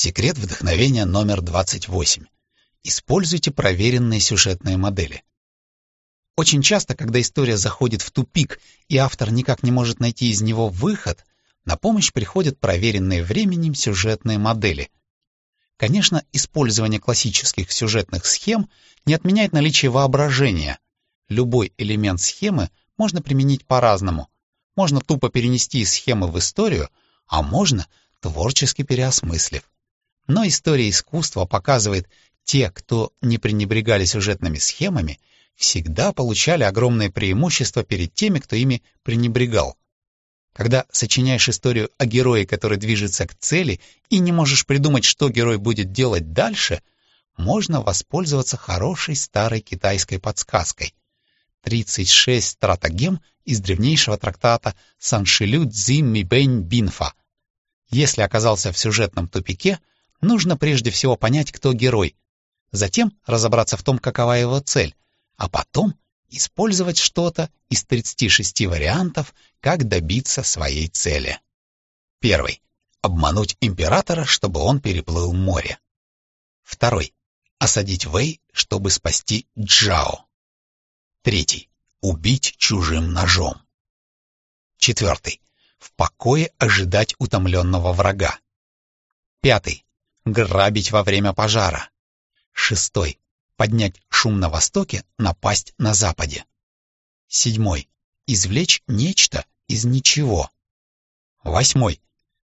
Секрет вдохновения номер 28. Используйте проверенные сюжетные модели. Очень часто, когда история заходит в тупик и автор никак не может найти из него выход, на помощь приходят проверенные временем сюжетные модели. Конечно, использование классических сюжетных схем не отменяет наличие воображения. Любой элемент схемы можно применить по-разному. Можно тупо перенести схемы в историю, а можно творчески переосмыслив. Но история искусства показывает, те, кто не пренебрегали сюжетными схемами, всегда получали огромное преимущество перед теми, кто ими пренебрегал. Когда сочиняешь историю о герое, который движется к цели, и не можешь придумать, что герой будет делать дальше, можно воспользоваться хорошей старой китайской подсказкой. 36 стратагем из древнейшего трактата Саншилю Цзи Мибэнь Бинфа. Если оказался в сюжетном тупике, нужно прежде всего понять, кто герой, затем разобраться в том, какова его цель, а потом использовать что-то из 36 вариантов, как добиться своей цели. Первый. Обмануть императора, чтобы он переплыл море. Второй. Осадить Вэй, чтобы спасти Джао. Третий. Убить чужим ножом. Четвертый. В покое ожидать утомленного врага. Пятый. Грабить во время пожара. Шестой. Поднять шум на востоке, напасть на западе. Седьмой. Извлечь нечто из ничего. Восьмой.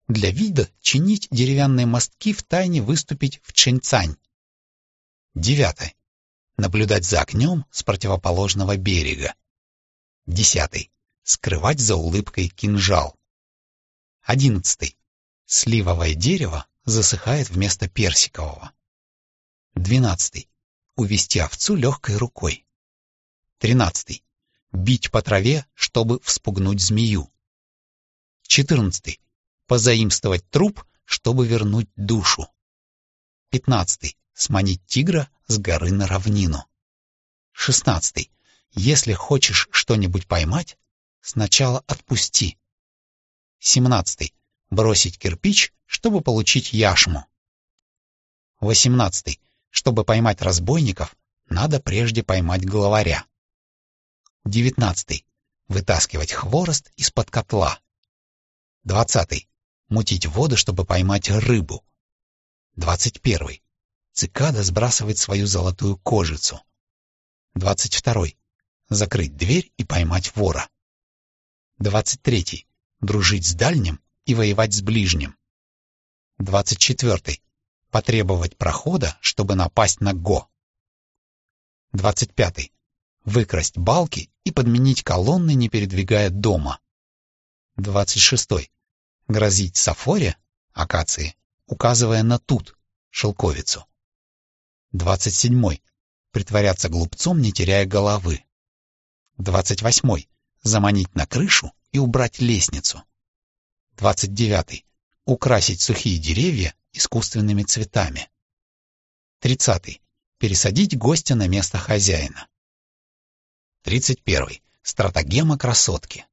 Для вида чинить деревянные мостки в тайне выступить в Чэньцань. Девятое. Наблюдать за огнем с противоположного берега. Десятый. Скрывать за улыбкой кинжал. Одиннадцатый. Сливовое дерево засыхает вместо персикового. Двенадцатый. Увести овцу легкой рукой. Тринадцатый. Бить по траве, чтобы вспугнуть змею. Четырнадцатый. Позаимствовать труп, чтобы вернуть душу. Пятнадцатый. Сманить тигра с горы на равнину. Шестнадцатый. Если хочешь что-нибудь поймать, сначала отпусти. Семнадцатый. Бросить кирпич, чтобы получить яшму. Восемнадцатый. Чтобы поймать разбойников, надо прежде поймать главаря. Девятнадцатый. Вытаскивать хворост из-под котла. Двадцатый. Мутить воду, чтобы поймать рыбу. Двадцать первый. Цикада сбрасывает свою золотую кожицу. Двадцать второй. Закрыть дверь и поймать вора. Двадцать третий. Дружить с дальним и воевать с ближним. Двадцать четвертый потребовать прохода, чтобы напасть на Го. 25. Выкрасть балки и подменить колонны, не передвигая дома. 26. Грозить Сафоре, акации, указывая на тут, шелковицу. 27. Притворяться глупцом, не теряя головы. 28. Заманить на крышу и убрать лестницу. 29. Украсить сухие деревья искусственными цветами. 30. Пересадить гостя на место хозяина. 31. Стратагема красотки.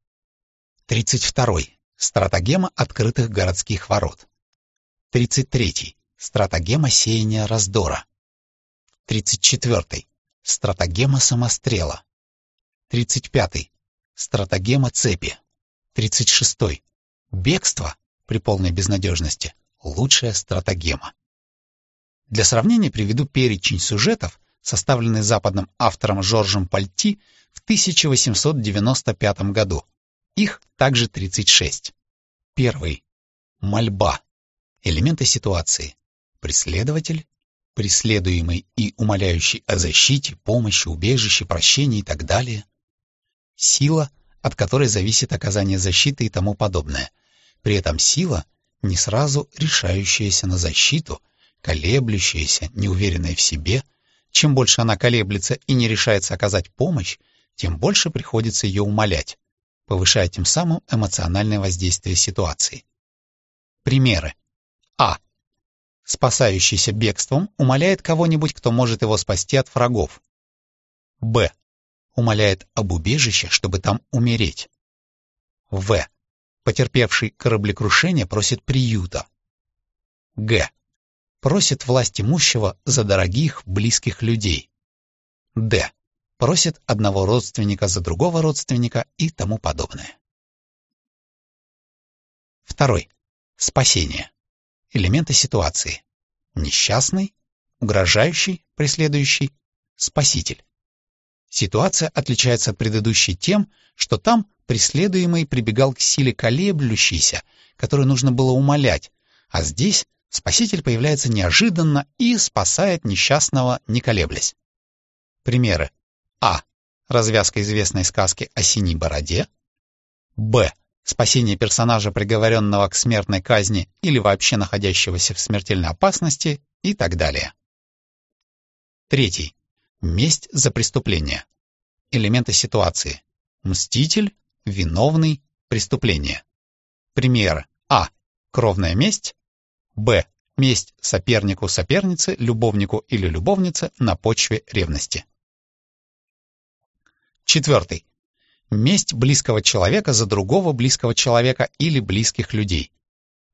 32. Стратагема открытых городских ворот. 33. Стратагема сеяния раздора. 34. Стратагема самострела. 35. Стратагема цепи. 36. Бегство при полной безнадежности лучшая стратагема. Для сравнения приведу перечень сюжетов, составленный западным автором Жоржем Пальти в 1895 году. Их также 36. Первый. Мольба. Элементы ситуации. Преследователь, преследуемый и умоляющий о защите, помощи, убежище, прощении и так далее. Сила, от которой зависит оказание защиты и тому подобное. При этом сила не сразу решающаяся на защиту, колеблющаяся, неуверенная в себе. Чем больше она колеблется и не решается оказать помощь, тем больше приходится ее умолять, повышая тем самым эмоциональное воздействие ситуации. Примеры. А. Спасающийся бегством умоляет кого-нибудь, кто может его спасти от врагов. Б. Умоляет об убежище, чтобы там умереть. В. Потерпевший кораблекрушение просит приюта. Г. Просит власть имущего за дорогих, близких людей. Д. Просит одного родственника за другого родственника и тому подобное. Второй. Спасение. Элементы ситуации. Несчастный, угрожающий, преследующий, спаситель. Ситуация отличается от предыдущей тем, что там преследуемый прибегал к силе колеблющейся, которую нужно было умолять, а здесь спаситель появляется неожиданно и спасает несчастного, не колеблясь. Примеры. А. Развязка известной сказки о синей бороде. Б. Спасение персонажа, приговоренного к смертной казни или вообще находящегося в смертельной опасности и так далее. Третий. Месть за преступление. Элементы ситуации. Мститель, виновный, преступление. Примеры. А. Кровная месть. Б. Месть сопернику, сопернице, любовнику или любовнице на почве ревности. Четвертый. Месть близкого человека за другого близкого человека или близких людей.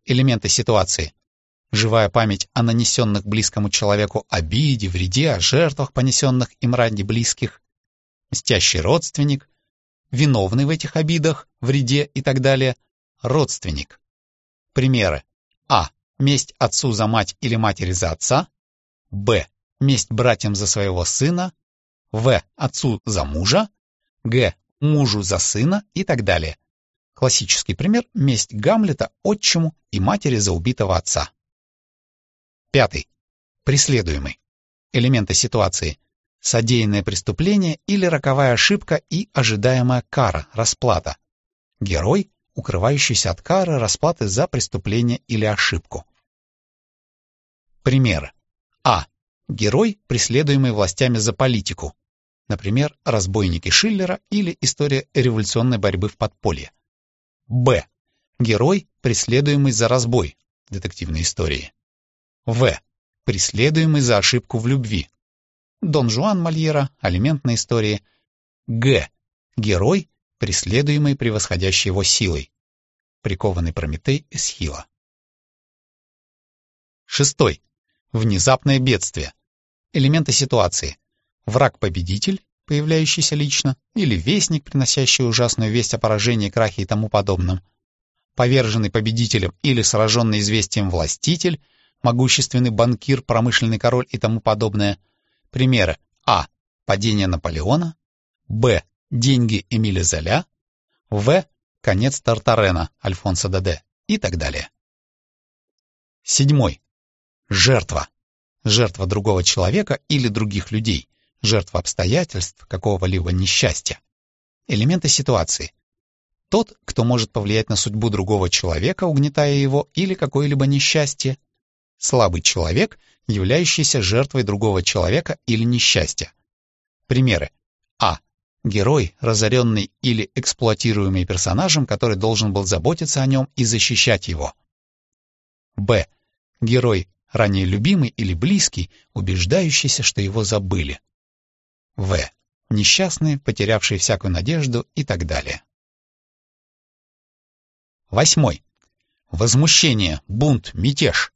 Элементы ситуации. Живая память о нанесенных близкому человеку обиде, вреде, о жертвах, понесенных им ради близких. Мстящий родственник. Виновный в этих обидах, вреде и так далее. Родственник. Примеры. А. Месть отцу за мать или матери за отца. Б. Месть братьям за своего сына. В. Отцу за мужа. Г. Мужу за сына и так далее. Классический пример – месть Гамлета отчиму и матери за убитого отца. Пятый. Преследуемый. Элементы ситуации. Содеянное преступление или роковая ошибка и ожидаемая кара, расплата. Герой, укрывающийся от кары, расплаты за преступление или ошибку. Примеры. А. Герой, преследуемый властями за политику. Например, «Разбойники Шиллера» или «История революционной борьбы в подполье». Б. Герой, преследуемый за разбой. Детективные истории. В. Преследуемый за ошибку в любви. Дон Жуан Мольера, алиментные истории. Г. Герой, преследуемый превосходящей его силой. Прикованный Прометей Эсхила. Шестой. Внезапное бедствие. Элементы ситуации враг-победитель, появляющийся лично, или вестник, приносящий ужасную весть о поражении, крахе и тому подобном, поверженный победителем или сраженный известием властитель, могущественный банкир, промышленный король и тому подобное. Примеры. А. Падение Наполеона. Б. Деньги Эмиля Золя. В. Конец Тартарена Альфонса Даде и так далее. Седьмой. Жертва. Жертва другого человека или других людей жертва обстоятельств какого-либо несчастья. Элементы ситуации. Тот, кто может повлиять на судьбу другого человека, угнетая его, или какое-либо несчастье. Слабый человек, являющийся жертвой другого человека или несчастья. Примеры. А. Герой, разоренный или эксплуатируемый персонажем, который должен был заботиться о нем и защищать его. Б. Герой, ранее любимый или близкий, убеждающийся, что его забыли. В. Несчастные, потерявшие всякую надежду и так далее. Восьмой. Возмущение, бунт, мятеж.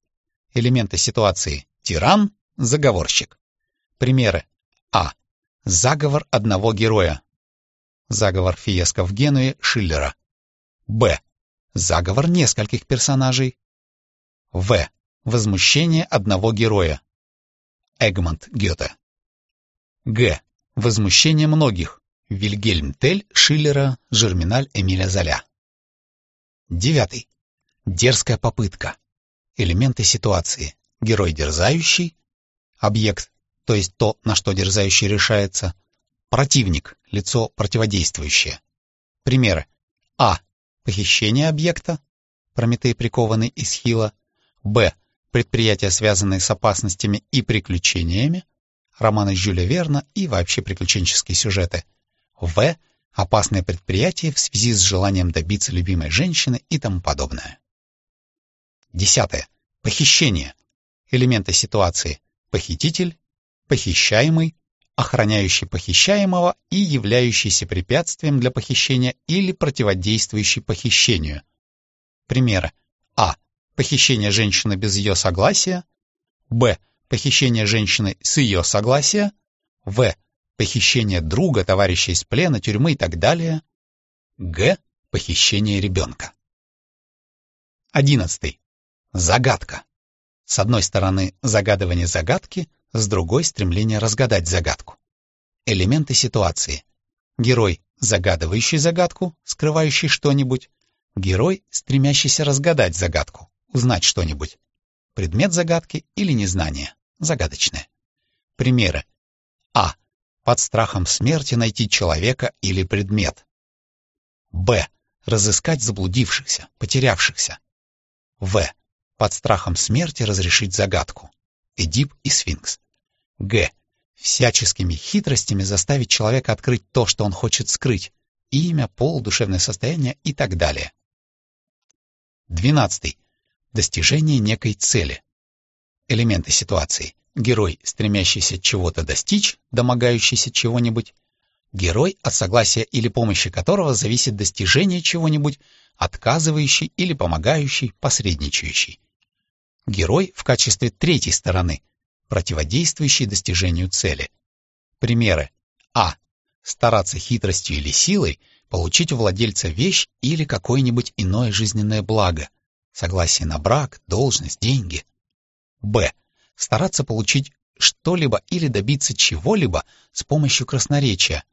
Элементы ситуации. Тиран, заговорщик. Примеры. А. Заговор одного героя. Заговор Фиеско в Генуе Шиллера. Б. Заговор нескольких персонажей. В. Возмущение одного героя. Эгмонт Гёте. Г. Возмущение многих. Вильгельм Тель, Шиллера, Жерминаль Эмиля Золя. Девятый. Дерзкая попытка. Элементы ситуации. Герой дерзающий. Объект, то есть то, на что дерзающий решается. Противник, лицо противодействующее. Примеры. А. Похищение объекта. Прометей прикованный из Хила. Б. Предприятия, связанные с опасностями и приключениями романы Жюля Верна и вообще приключенческие сюжеты. В. Опасное предприятие в связи с желанием добиться любимой женщины и тому подобное. Десятое. Похищение. Элементы ситуации. Похититель, похищаемый, охраняющий похищаемого и являющийся препятствием для похищения или противодействующий похищению. Примеры. А. Похищение женщины без ее согласия. Б. Похищение женщины с ее согласия. В. Похищение друга, товарища из плена, тюрьмы и так далее. Г. Похищение ребенка. Одиннадцатый. Загадка. С одной стороны, загадывание загадки, с другой — стремление разгадать загадку. Элементы ситуации. Герой, загадывающий загадку, скрывающий что-нибудь. Герой, стремящийся разгадать загадку, узнать что-нибудь. Предмет загадки или незнание. Загадочное. Примеры. А. Под страхом смерти найти человека или предмет. Б. Разыскать заблудившихся, потерявшихся. В. Под страхом смерти разрешить загадку. Эдип и Сфинкс. Г. Всяческими хитростями заставить человека открыть то, что он хочет скрыть. Имя, пол, душевное состояние и так далее. Двенадцатый. Достижение некой цели. Элементы ситуации. Герой, стремящийся чего-то достичь, домогающийся чего-нибудь. Герой, от согласия или помощи которого зависит достижение чего-нибудь, отказывающий или помогающий, посредничающий. Герой в качестве третьей стороны, противодействующий достижению цели. Примеры. А. Стараться хитростью или силой получить у владельца вещь или какое-нибудь иное жизненное благо. Согласие на брак, должность, деньги. Б. Стараться получить что-либо или добиться чего-либо с помощью красноречия,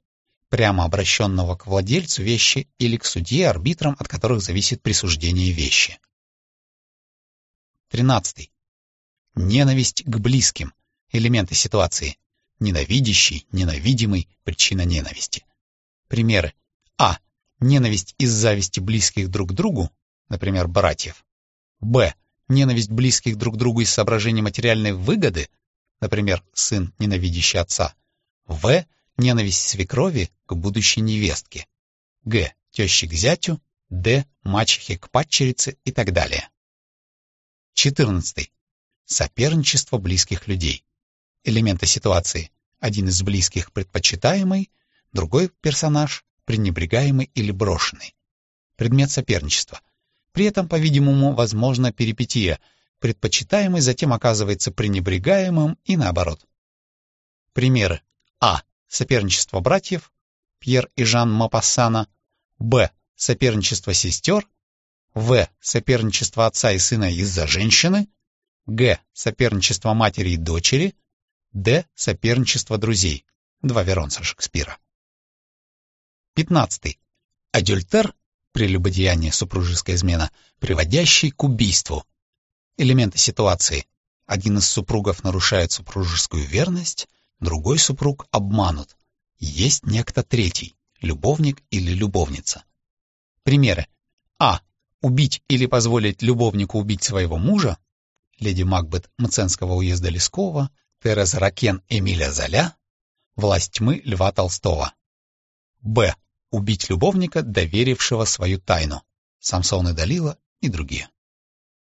прямо обращенного к владельцу вещи или к судье, арбитрам, от которых зависит присуждение вещи. 13. Ненависть к близким. Элементы ситуации. Ненавидящий, ненавидимый, причина ненависти. Примеры. А. Ненависть из зависти близких друг к другу, например, братьев. Б. Ненависть близких друг к другу из соображений материальной выгоды, например, сын, ненавидящий отца. В Ненависть свекрови к будущей невестке. Г. Тещи к зятю. Д. Мачехи к падчерице и так далее. 14. Соперничество близких людей. Элементы ситуации. Один из близких предпочитаемый, другой персонаж пренебрегаемый или брошенный. Предмет соперничества. При этом, по-видимому, возможна перипетия. Предпочитаемый затем оказывается пренебрегаемым и наоборот. Примеры. А. Соперничество братьев Пьер и Жан Мапассана, Б. Соперничество сестер, В. Соперничество отца и сына из-за женщины, Г. Соперничество матери и дочери, Д. Соперничество друзей. Два Веронца Шекспира. 15. Адюльтер — прелюбодеяние, супружеская измена, приводящий к убийству. Элементы ситуации. Один из супругов нарушает супружескую верность, другой супруг обманут. Есть некто третий, любовник или любовница. Примеры. А. Убить или позволить любовнику убить своего мужа. Леди Макбет Мценского уезда Лескова, Тереза Ракен Эмиля Золя, Власть тьмы Льва Толстого. Б. Убить любовника, доверившего свою тайну. Самсон и Далила и другие.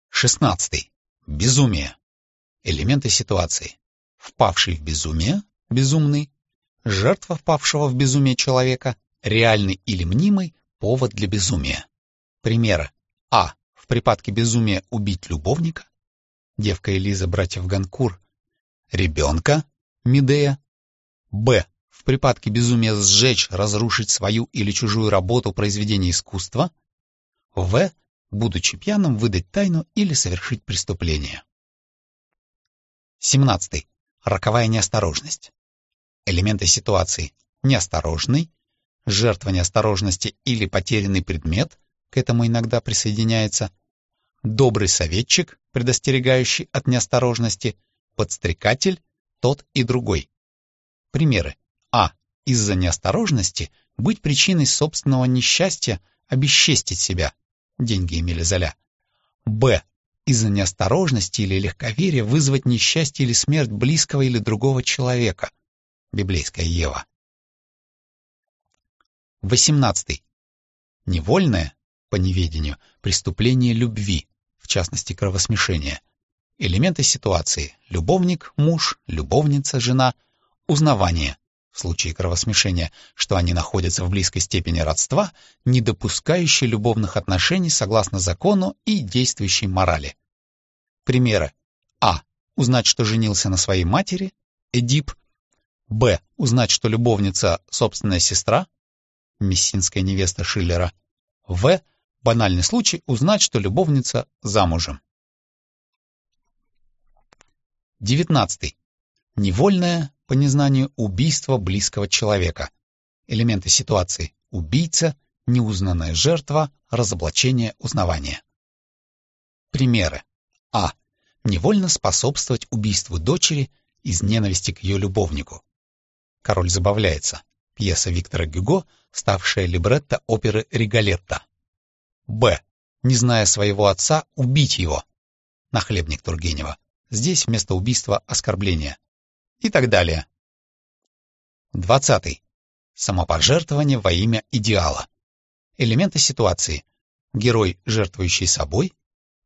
16. Безумие. Элементы ситуации впавший в безумие, безумный, жертва впавшего в безумие человека, реальный или мнимый повод для безумия. Примеры. А. В припадке безумия убить любовника, девка Элиза братьев Ганкур, ребенка, Медея. Б. В припадке безумия сжечь, разрушить свою или чужую работу, произведение искусства. В. Будучи пьяным, выдать тайну или совершить преступление. 17. Роковая неосторожность. Элементы ситуации. Неосторожный, жертва неосторожности или потерянный предмет, к этому иногда присоединяется, добрый советчик, предостерегающий от неосторожности, подстрекатель, тот и другой. Примеры. А. Из-за неосторожности быть причиной собственного несчастья, обесчестить себя. Деньги Эмиля Золя. Б из-за неосторожности или легковерия вызвать несчастье или смерть близкого или другого человека. Библейская Ева. 18. Невольное, по неведению, преступление любви, в частности кровосмешение. Элементы ситуации – любовник, муж, любовница, жена, узнавание, в случае кровосмешения, что они находятся в близкой степени родства, не допускающие любовных отношений согласно закону и действующей морали. Примеры. А. Узнать, что женился на своей матери, Эдип. Б. Узнать, что любовница — собственная сестра, мессинская невеста Шиллера. В. Банальный случай узнать, что любовница замужем. 19. Невольное, по незнанию, убийство близкого человека. Элементы ситуации. Убийца, неузнанная жертва, разоблачение, узнавание. Примеры. А. Невольно способствовать убийству дочери из ненависти к ее любовнику. Король забавляется. Пьеса Виктора Гюго, ставшая либретто оперы «Риголетто». Б. Не зная своего отца, убить его. Нахлебник Тургенева. Здесь вместо убийства оскорбление. И так далее. 20. Самопожертвование во имя идеала. Элементы ситуации. Герой, жертвующий собой.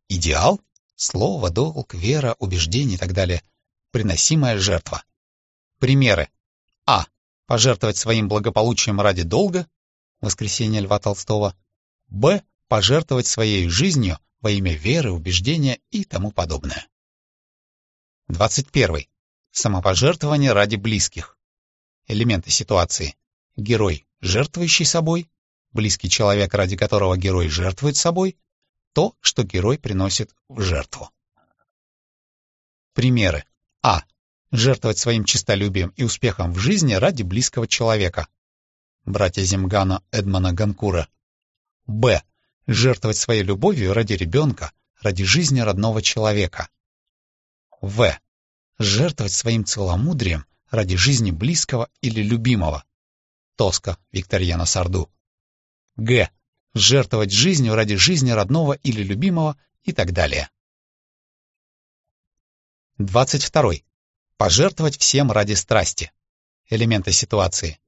Идеал. Слово, долг, вера, убеждение и так далее. Приносимая жертва. Примеры. А. Пожертвовать своим благополучием ради долга. Воскресенье Льва Толстого. Б пожертвовать своей жизнью во имя веры, убеждения и тому подобное. 21. Самопожертвование ради близких. Элементы ситуации. Герой, жертвующий собой, близкий человек, ради которого герой жертвует собой, то, что герой приносит в жертву. Примеры. А. Жертвовать своим честолюбием и успехом в жизни ради близкого человека. Братья Земгана Эдмана Ганкура. Б жертвовать своей любовью ради ребенка, ради жизни родного человека. В. Жертвовать своим целомудрием ради жизни близкого или любимого. Тоска Викторьяна Сарду. Г. Жертвовать жизнью ради жизни родного или любимого и так далее. 22. Пожертвовать всем ради страсти. Элементы ситуации.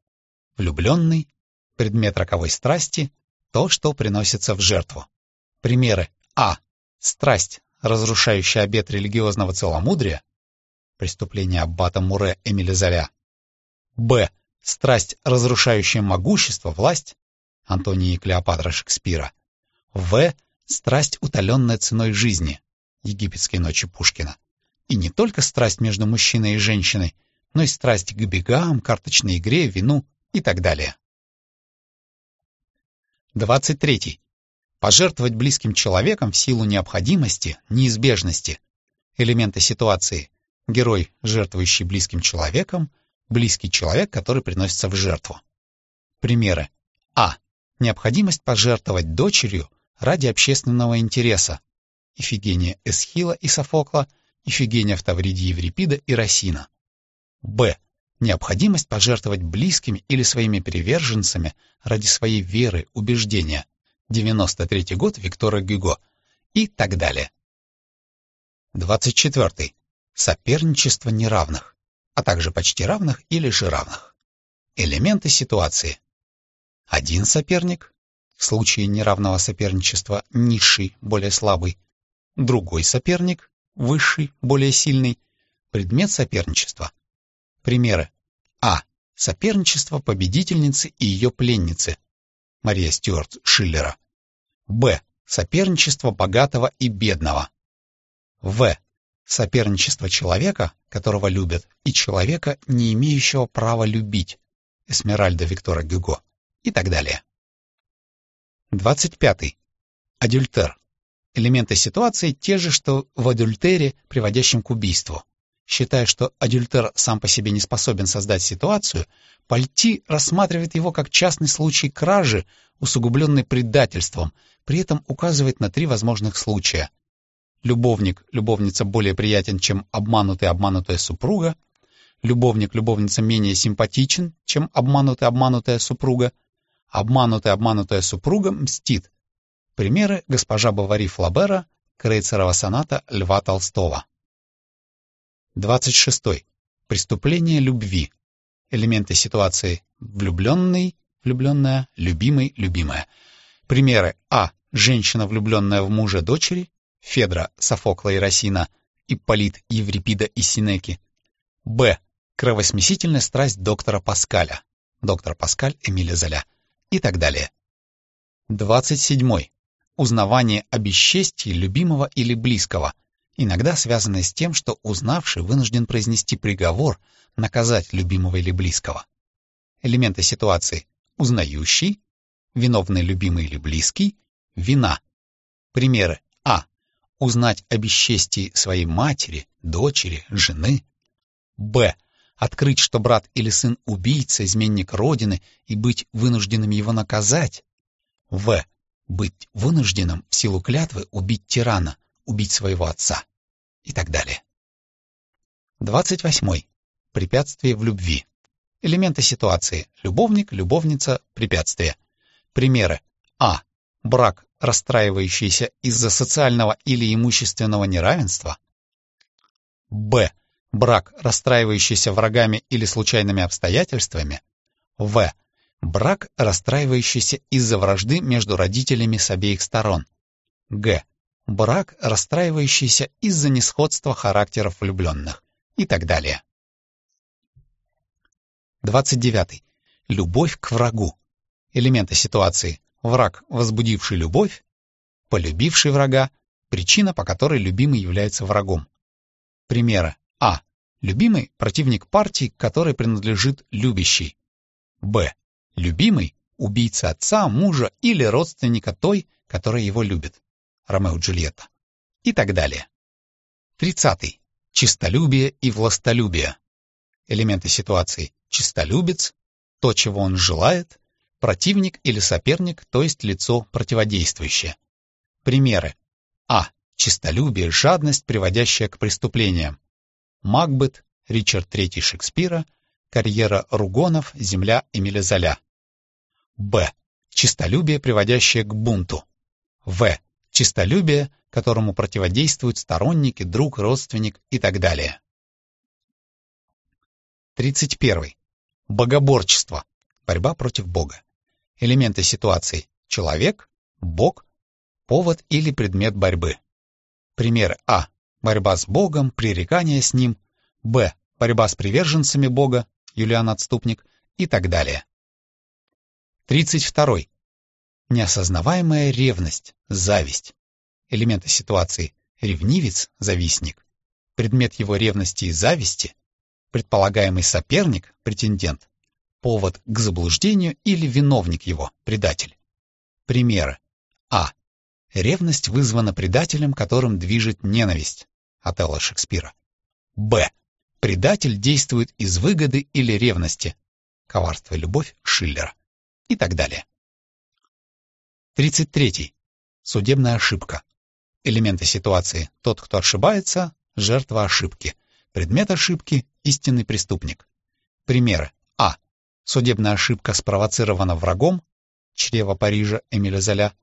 Влюбленный, предмет роковой страсти, то, что приносится в жертву. Примеры. А. Страсть, разрушающая обет религиозного целомудрия. Преступление аббата Муре Эмили Золя. Б. Страсть, разрушающая могущество, власть. Антония и Клеопатра Шекспира. В. Страсть, утоленная ценой жизни. Египетские ночи Пушкина. И не только страсть между мужчиной и женщиной, но и страсть к бегам, карточной игре, вину и так далее. 23. Пожертвовать близким человеком в силу необходимости, неизбежности. Элементы ситуации. Герой, жертвующий близким человеком, близкий человек, который приносится в жертву. Примеры. А. Необходимость пожертвовать дочерью ради общественного интереса. Ифигения Эсхила и Софокла, Ифигения в Тавриде Еврипида и Росина. Б необходимость пожертвовать близкими или своими приверженцами ради своей веры, убеждения, 93 год Виктора Гюго и так далее. 24. Соперничество неравных, а также почти равных или же равных. Элементы ситуации. Один соперник, в случае неравного соперничества низший, более слабый, другой соперник, высший, более сильный, предмет соперничества, Примеры. А. Соперничество победительницы и ее пленницы. Мария Стюарт Шиллера. Б. Соперничество богатого и бедного. В. Соперничество человека, которого любят, и человека, не имеющего права любить. Эсмеральда Виктора Гюго. И так далее. 25. Адюльтер. Элементы ситуации те же, что в адюльтере, приводящем к убийству. Считая, что адюльтер сам по себе не способен создать ситуацию, Пальти рассматривает его как частный случай кражи, усугубленный предательством, при этом указывает на три возможных случая. Любовник, любовница более приятен, чем обманутый, обманутая супруга. Любовник, любовница менее симпатичен, чем обманутый, обманутая супруга. Обманутая, обманутая супруга мстит. Примеры госпожа Бавари Флабера, Крейцерова соната Льва Толстого. 26. Преступление любви. Элементы ситуации влюбленный, влюбленная, любимый, любимая. Примеры А. Женщина, влюбленная в мужа дочери, Федра, Софокла и Росина, Ипполит, Еврипида и Синеки. Б. Кровосмесительная страсть доктора Паскаля, доктор Паскаль, Эмиля Золя и так далее. 27. Узнавание о бесчестии любимого или близкого – иногда связанные с тем, что узнавший вынужден произнести приговор, наказать любимого или близкого. Элементы ситуации узнающий, виновный любимый или близкий, вина. Примеры А. Узнать о бесчестии своей матери, дочери, жены. Б. Открыть, что брат или сын убийца, изменник Родины, и быть вынужденным его наказать. В. Быть вынужденным в силу клятвы убить тирана, убить своего отца и так далее. 28. Препятствие в любви. Элементы ситуации. Любовник, любовница, препятствие. Примеры. А. Брак, расстраивающийся из-за социального или имущественного неравенства. Б. Брак, расстраивающийся врагами или случайными обстоятельствами. В. Брак, расстраивающийся из-за вражды между родителями с обеих сторон. Г. Брак, расстраивающийся из-за несходства характеров влюбленных. И так далее. 29. Любовь к врагу. Элементы ситуации. Враг, возбудивший любовь, полюбивший врага, причина, по которой любимый является врагом. Примеры. А. Любимый – противник партии, которой принадлежит любящий. Б. Любимый – убийца отца, мужа или родственника той, которая его любит. Ромео и Джульетта. И так далее. 30. Чистолюбие и властолюбие. Элементы ситуации. Чистолюбец, то, чего он желает, противник или соперник, то есть лицо противодействующее. Примеры. А. Чистолюбие, жадность, приводящая к преступлениям. Макбет, Ричард III Шекспира, карьера Ругонов, земля Эмиля Золя. Б. Чистолюбие, приводящее к бунту. В. Чистолюбие, которому противодействуют сторонники, друг, родственник и так далее. 31. Богоборчество. Борьба против Бога. Элементы ситуации. Человек, Бог, повод или предмет борьбы. Примеры А. Борьба с Богом, пререкание с Ним. Б. Борьба с приверженцами Бога, Юлиан Отступник и так далее. 32. Неосознаваемая ревность, зависть. Элементы ситуации. Ревнивец, завистник. Предмет его ревности и зависти предполагаемый соперник, претендент, повод к заблуждению или виновник его, предатель. Примеры. А. Ревность вызвана предателем, которым движет ненависть. Отелло Шекспира. Б. Предатель действует из выгоды или ревности. Коварство и любовь Шиллера. И так далее. 33. Судебная ошибка. Элементы ситуации. Тот, кто ошибается, жертва ошибки. Предмет ошибки — истинный преступник. Примеры. А. Судебная ошибка спровоцирована врагом, чрево Парижа Эмиля Золя.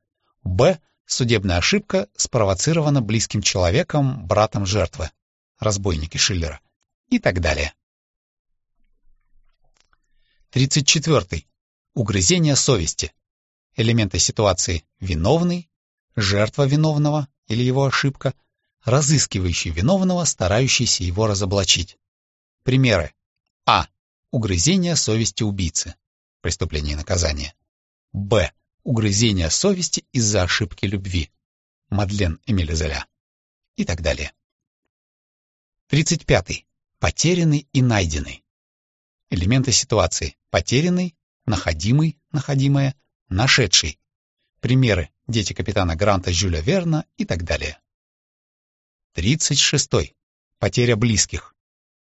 Б. Судебная ошибка спровоцирована близким человеком, братом жертвы, разбойники Шиллера. И так далее. 34. Угрызение совести. Элементы ситуации виновный, жертва виновного или его ошибка — разыскивающий виновного, старающийся его разоблачить. Примеры. А. Угрызение совести убийцы. Преступление и наказание. Б. Угрызение совести из-за ошибки любви. Мадлен Эмиль Золя. И так далее. 35. Потерянный и найденный. Элементы ситуации. Потерянный, находимый, находимая, нашедший. Примеры. Дети капитана Гранта Жюля Верна и так далее. 36. Потеря близких.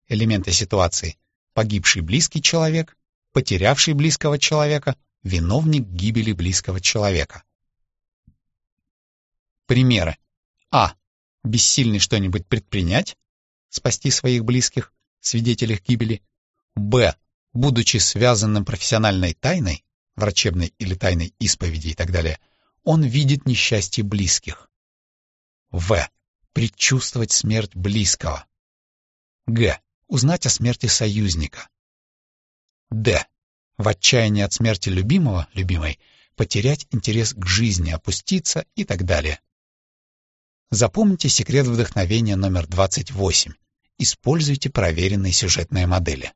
Элементы ситуации. Погибший близкий человек, потерявший близкого человека, виновник гибели близкого человека. Примеры. А. Бессильный что-нибудь предпринять, спасти своих близких, свидетелей гибели. Б. Будучи связанным профессиональной тайной, врачебной или тайной исповеди и так далее, он видит несчастье близких. В предчувствовать смерть близкого. Г. Узнать о смерти союзника. Д. В отчаянии от смерти любимого, любимой, потерять интерес к жизни, опуститься и так далее. Запомните секрет вдохновения номер 28. Используйте проверенные сюжетные модели.